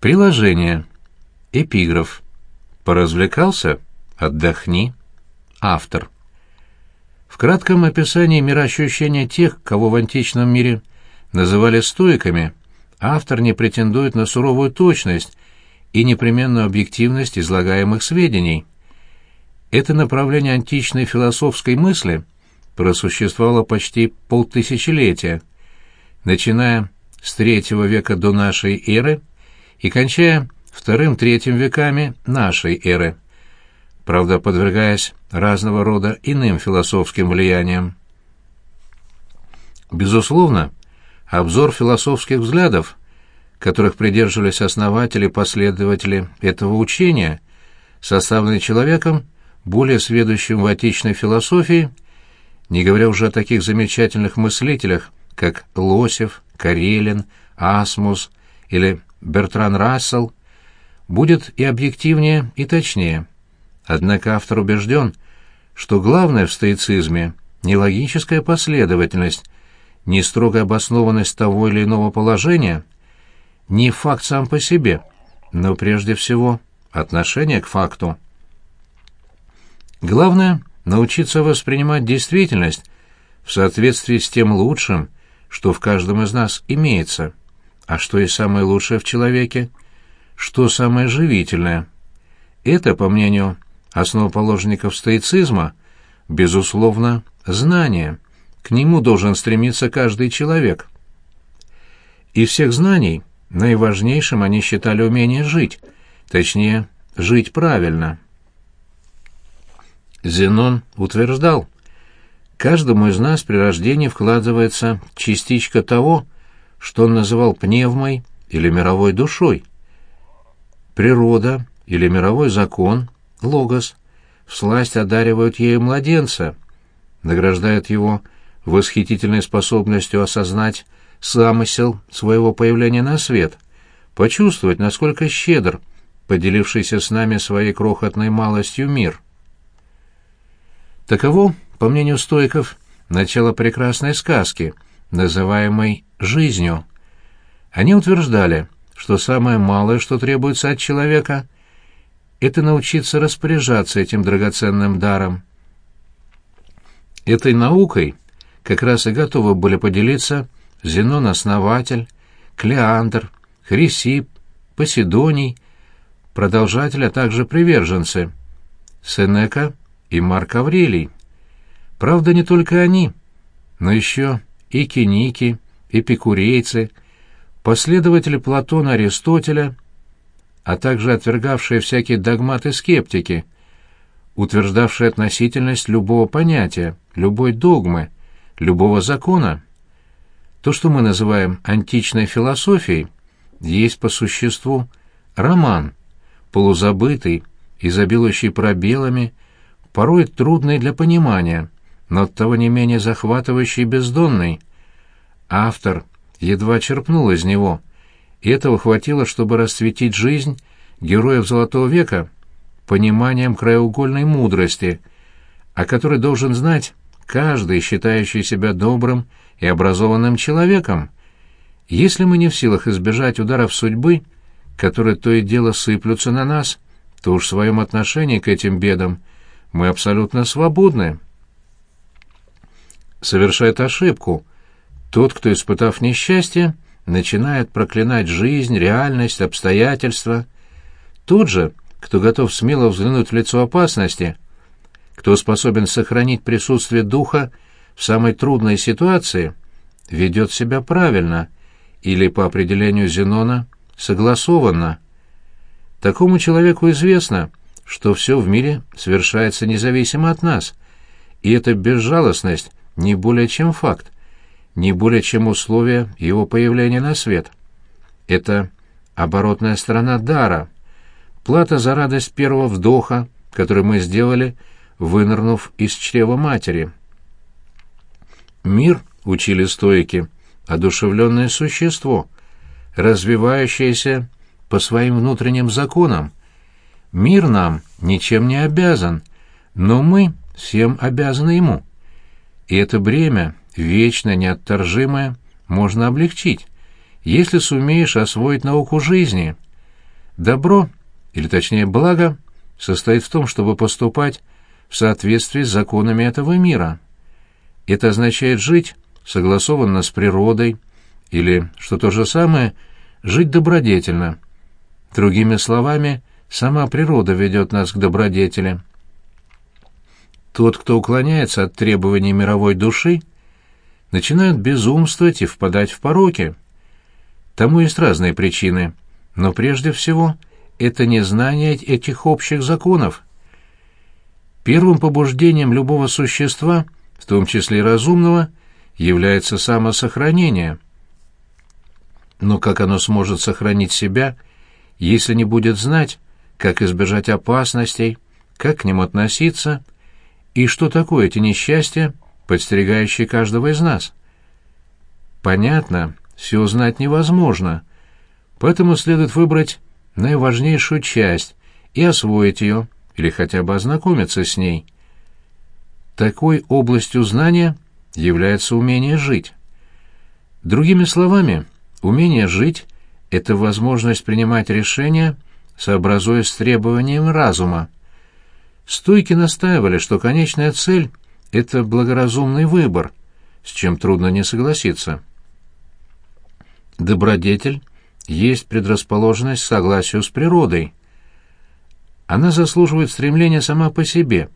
Приложение. Эпиграф. Поразвлекался? Отдохни. Автор. В кратком описании мироощущения тех, кого в античном мире называли стоиками, автор не претендует на суровую точность и непременную объективность излагаемых сведений. Это направление античной философской мысли просуществовало почти полтысячелетия, начиная с третьего века до нашей эры и кончая вторым-третьим веками нашей эры, правда, подвергаясь разного рода иным философским влияниям. Безусловно, обзор философских взглядов, которых придерживались основатели и последователи этого учения, составленный человеком, более сведущим в отечественной философии, не говоря уже о таких замечательных мыслителях, как Лосев, Карелин, Асмус или Бертран Рассел, будет и объективнее, и точнее. Однако автор убежден, что главное в стоицизме не логическая последовательность, не строгая обоснованность того или иного положения, не факт сам по себе, но прежде всего отношение к факту. Главное — научиться воспринимать действительность в соответствии с тем лучшим, что в каждом из нас имеется. А что есть самое лучшее в человеке? Что самое живительное? Это, по мнению основоположников стоицизма, безусловно, знание. К нему должен стремиться каждый человек. Из всех знаний наиважнейшим они считали умение жить, точнее, жить правильно. Зенон утверждал, каждому из нас при рождении вкладывается частичка того, что он называл пневмой или мировой душой. Природа или мировой закон, логос, всласть одаривают ею младенца, награждают его восхитительной способностью осознать замысел своего появления на свет, почувствовать, насколько щедр, поделившийся с нами своей крохотной малостью мир. Таково, по мнению стоиков, начало прекрасной сказки, называемой «жизнью». Они утверждали, что самое малое, что требуется от человека, это научиться распоряжаться этим драгоценным даром. Этой наукой как раз и готовы были поделиться Зенон-основатель, Клеандр, Хрисип, Поседоний, продолжатель, а также приверженцы, Сенека и Марк Аврелий. Правда, не только они, но еще и киники, эпикурейцы, последователи Платона Аристотеля, а также отвергавшие всякие догматы скептики, утверждавшие относительность любого понятия, любой догмы, любого закона. То, что мы называем античной философией, есть по существу роман, полузабытый, изобилующий пробелами, порой трудный для понимания, но оттого не менее захватывающий и бездонный. Автор едва черпнул из него, и этого хватило, чтобы расцветить жизнь героев Золотого века пониманием краеугольной мудрости, о которой должен знать каждый, считающий себя добрым и образованным человеком. Если мы не в силах избежать ударов судьбы, которые то и дело сыплются на нас, то уж в своем отношении к этим бедам мы абсолютно свободны. Совершает ошибку тот, кто, испытав несчастье, начинает проклинать жизнь, реальность, обстоятельства. Тот же, кто готов смело взглянуть в лицо опасности, кто способен сохранить присутствие духа в самой трудной ситуации, ведет себя правильно или, по определению Зенона, согласованно. Такому человеку известно, что все в мире совершается независимо от нас, и эта безжалостность не более чем факт, не более чем условие его появления на свет. Это оборотная сторона дара, плата за радость первого вдоха, который мы сделали, вынырнув из чрева матери. Мир, учили стойки, одушевленное существо, развивающееся по своим внутренним законам. Мир нам ничем не обязан, но мы всем обязаны ему. И это бремя, вечно неотторжимое, можно облегчить, если сумеешь освоить науку жизни, Добро, или точнее благо, состоит в том, чтобы поступать в соответствии с законами этого мира. Это означает жить согласованно с природой, или, что то же самое, жить добродетельно. Другими словами, сама природа ведет нас к добродетели. Тот, кто уклоняется от требований мировой души, начинает безумствовать и впадать в пороки. Тому есть разные причины, но прежде всего это незнание этих общих законов. Первым побуждением любого существа, в том числе и разумного, является самосохранение. Но как оно сможет сохранить себя, если не будет знать, как избежать опасностей, как к ним относиться и что такое эти несчастья, подстерегающие каждого из нас? Понятно, все узнать невозможно, поэтому следует выбрать наиважнейшую часть и освоить ее, или хотя бы ознакомиться с ней. Такой областью знания является умение жить. Другими словами, умение жить — это возможность принимать решения, сообразуясь с требованием разума. Стойки настаивали, что конечная цель — это благоразумный выбор, с чем трудно не согласиться. Добродетель есть предрасположенность к согласию с природой. Она заслуживает стремления сама по себе,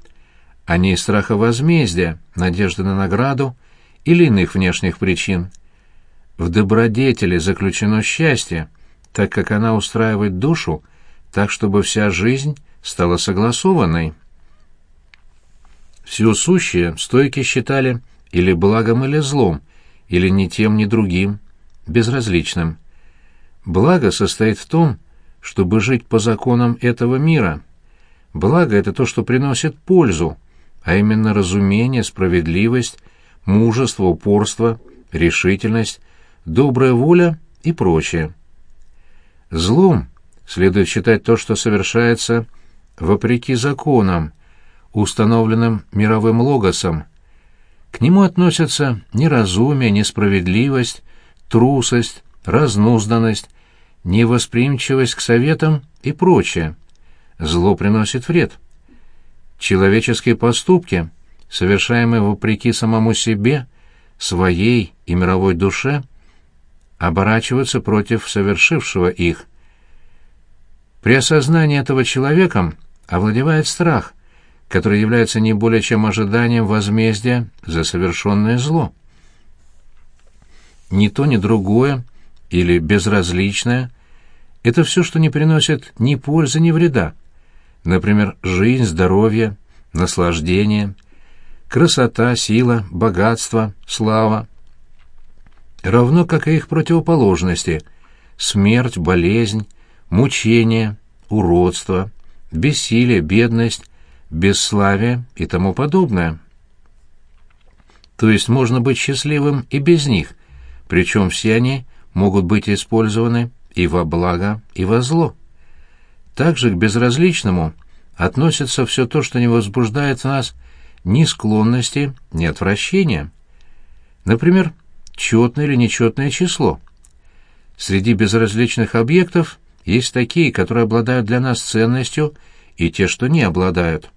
а не страха возмездия, надежды на награду или иных внешних причин. В добродетели заключено счастье, так как она устраивает душу так, чтобы вся жизнь стала согласованной. Все сущее стойки считали или благом, или злом, или ни тем, ни другим, безразличным. Благо состоит в том, чтобы жить по законам этого мира. Благо — это то, что приносит пользу, а именно разумение, справедливость, мужество, упорство, решительность, добрая воля и прочее. Злом следует считать то, что совершается вопреки законам, установленным мировым логосом. К нему относятся неразумие, несправедливость, трусость, разнузданность, невосприимчивость к советам и прочее. Зло приносит вред. Человеческие поступки, совершаемые вопреки самому себе, своей и мировой душе, оборачиваются против совершившего их. При осознании этого человеком овладевает страх, который является не более чем ожиданием возмездия за совершенное зло. Ни то, ни другое или безразличное — это все, что не приносит ни пользы, ни вреда. Например, жизнь, здоровье, наслаждение, красота, сила, богатство, слава. Равно как и их противоположности — смерть, болезнь, мучение, уродство, бессилие, бедность, бесславие и тому подобное. То есть можно быть счастливым и без них, причем все они могут быть использованы и во благо, и во зло. Также к безразличному относится все то, что не возбуждает в нас ни склонности, ни отвращения. Например, четное или нечетное число. Среди безразличных объектов есть такие, которые обладают для нас ценностью, и те, что не обладают.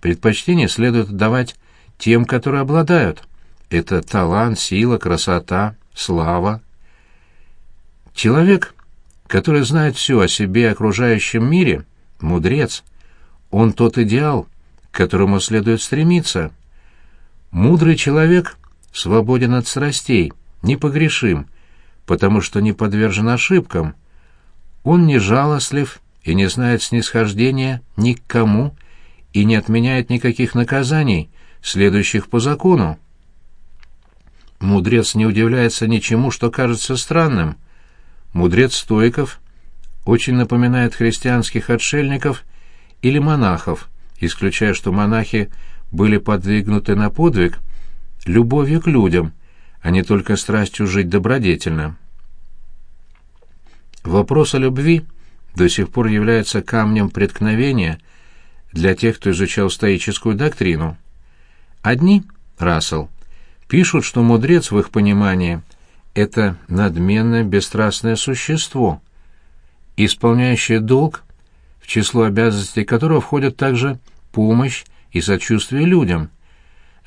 Предпочтение следует давать тем, которые обладают. Это талант, сила, красота, слава. Человек, который знает все о себе и окружающем мире, мудрец. Он тот идеал, к которому следует стремиться. Мудрый человек свободен от страстей, непогрешим, потому что не подвержен ошибкам. Он не жалостлив и не знает снисхождения ни к кому и не отменяет никаких наказаний, следующих по закону. Мудрец не удивляется ничему, что кажется странным. Мудрец стоиков очень напоминает христианских отшельников или монахов, исключая, что монахи были подвигнуты на подвиг любовью к людям, а не только страстью жить добродетельно. Вопрос о любви до сих пор является камнем преткновения для тех, кто изучал стоическую доктрину. Одни, Рассел, пишут, что мудрец в их понимании — это надменное, бесстрастное существо. исполняющее долг, в число обязанностей которого входят также помощь и сочувствие людям.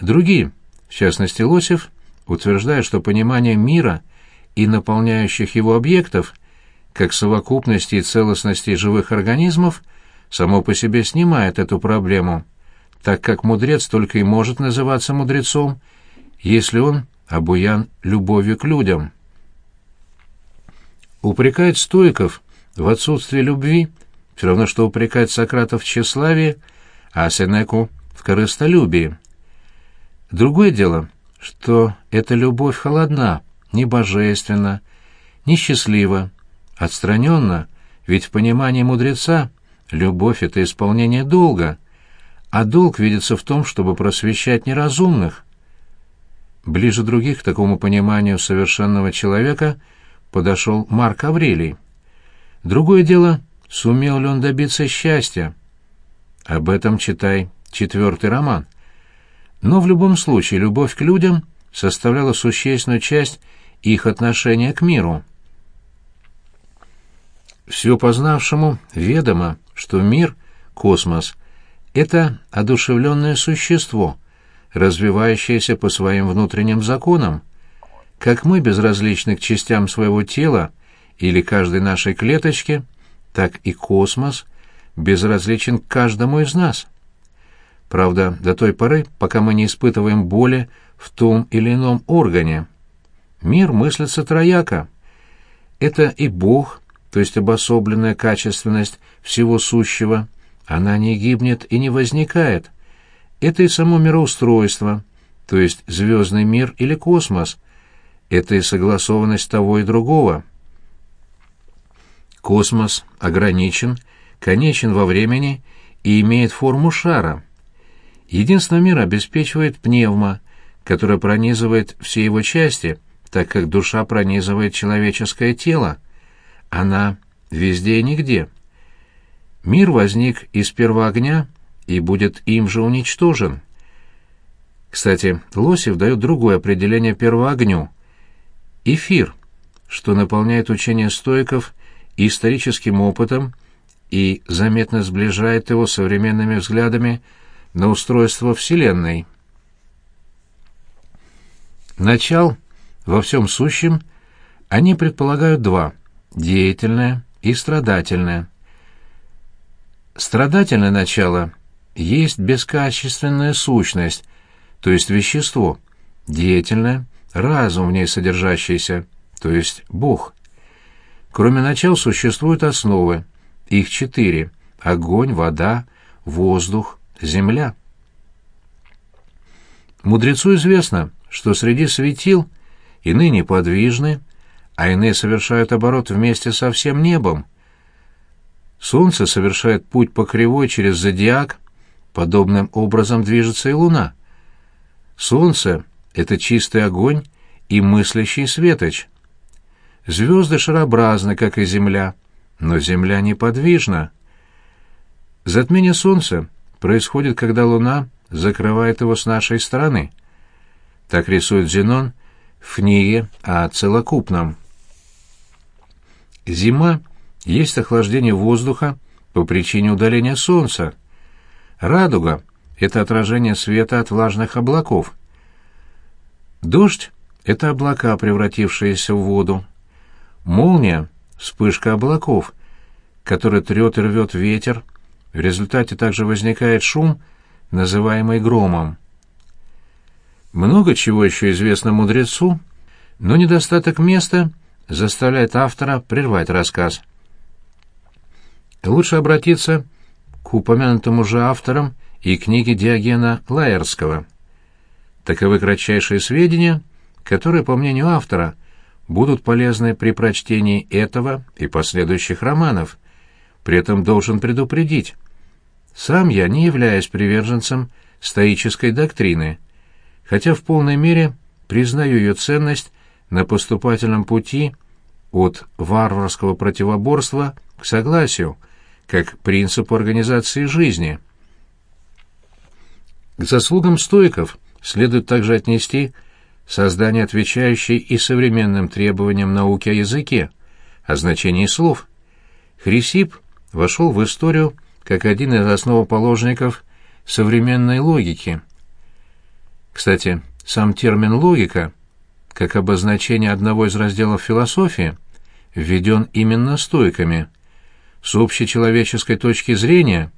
Другие, в частности Лосев, утверждают, что понимание мира и наполняющих его объектов, как совокупности и целостности живых организмов, само по себе снимает эту проблему, так как мудрец только и может называться мудрецом, если он обуян любовью к людям. Упрекать стоиков в отсутствии любви все равно, что упрекать Сократа в тщеславии, а Сенеку в корыстолюбии. Другое дело, что эта любовь холодна, небожественна, несчастлива, отстраненна, ведь в понимании мудреца любовь — это исполнение долга, а долг видится в том, чтобы просвещать неразумных. Ближе других к такому пониманию совершенного человека подошел Марк Аврелий. Другое дело, сумел ли он добиться счастья. Об этом читай четвертый роман. Но в любом случае любовь к людям составляла существенную часть их отношения к миру. Все познавшему ведомо, что мир, космос, это одушевленное существо, развивающееся по своим внутренним законам. Как мы безразличны к частям своего тела или каждой нашей клеточке, так и космос безразличен к каждому из нас. Правда, до той поры, пока мы не испытываем боли в том или ином органе. Мир мыслится трояко. Это и Бог, то есть обособленная качественность всего сущего, она не гибнет и не возникает. Это и само мироустройство, то есть звездный мир или космос. Это и согласованность того и другого. Космос ограничен, конечен во времени и имеет форму шара. Единство мира обеспечивает пневма, которая пронизывает все его части, так как душа пронизывает человеческое тело. Она везде и нигде. Мир возник из первого огня и будет им же уничтожен. Кстати, Лосев дает другое определение первоогню. Эфир, что наполняет учение стоиков историческим опытом и заметно сближает его современными взглядами на устройство Вселенной. Начал во всем сущем они предполагают два – деятельное и страдательное. Страдательное начало есть бескачественная сущность, то есть вещество, деятельное – разум в ней содержащийся, то есть Бог. Кроме начал существуют основы, их четыре – огонь, вода, воздух, земля. Мудрецу известно, что среди светил иные неподвижны, а иные совершают оборот вместе со всем небом. Солнце совершает путь по кривой через зодиак, подобным образом движется и луна. Солнце — это чистый огонь и мыслящий светоч. Звезды шарообразны, как и Земля, но Земля неподвижна. Затмение Солнца происходит, когда Луна закрывает его с нашей стороны. Так рисует Зенон в книге о целокупном. Зима есть охлаждение воздуха по причине удаления Солнца. Радуга — это отражение света от влажных облаков. Дождь — это облака, превратившиеся в воду. Молния — вспышка облаков, который трет и рвет ветер, в результате также возникает шум, называемый громом. Много чего еще известно мудрецу, но недостаток места заставляет автора прервать рассказ. Лучше обратиться к упомянутым уже авторам и книге Диогена Лаерского. Таковы кратчайшие сведения, которые, по мнению автора, будут полезны при прочтении этого и последующих романов. При этом должен предупредить. Сам я не являюсь приверженцем стоической доктрины, хотя в полной мере признаю ее ценность на поступательном пути от варварского противоборства к согласию, как принципу организации жизни. К заслугам стоиков следует также отнести создание отвечающей и современным требованиям науки о языке, о значении слов – Хрисип вошел в историю как один из основоположников современной логики. Кстати, сам термин «логика», как обозначение одного из разделов философии, введен именно стойками. С общечеловеческой точки зрения,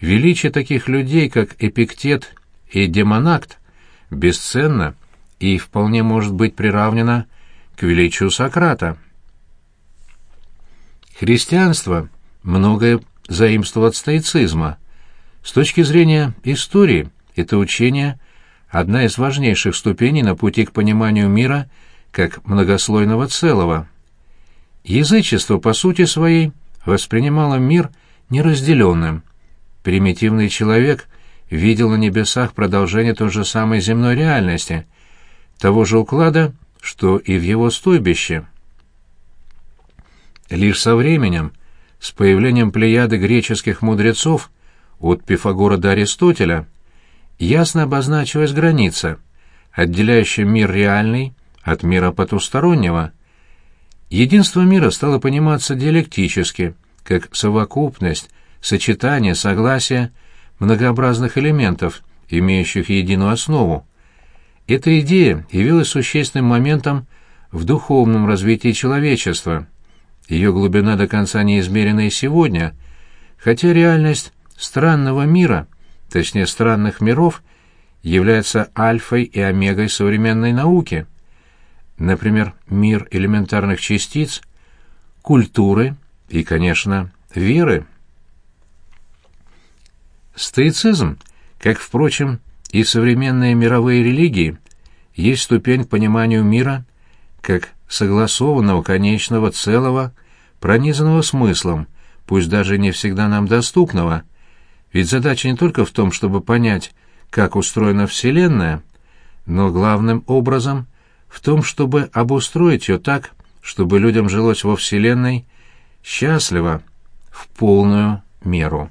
величие таких людей, как Эпиктет и Демонакт, бесценно и вполне может быть приравнено к величию Сократа. Христианство многое заимствовало от стоицизма. С точки зрения истории это учение – одна из важнейших ступеней на пути к пониманию мира как многослойного целого. Язычество, по сути своей, воспринимало мир неразделенным. Примитивный человек видел на небесах продолжение той же самой земной реальности, того же уклада, что и в его стойбище. Лишь со временем, с появлением плеяды греческих мудрецов от Пифагора до Аристотеля, ясно обозначилась граница, отделяющая мир реальный от мира потустороннего. Единство мира стало пониматься диалектически, как совокупность, сочетание, согласие многообразных элементов, имеющих единую основу. Эта идея явилась существенным моментом в духовном развитии человечества – ее глубина до конца не измерена и сегодня, хотя реальность странного мира, точнее странных миров, является альфой и омегой современной науки. Например, мир элементарных частиц, культуры и, конечно, веры. Стоицизм, как, впрочем, и современные мировые религии, есть ступень к пониманию мира как согласованного конечного целого, пронизанного смыслом, пусть даже не всегда нам доступного. Ведь задача не только в том, чтобы понять, как устроена Вселенная, но главным образом в том, чтобы обустроить ее так, чтобы людям жилось во Вселенной счастливо, в полную меру.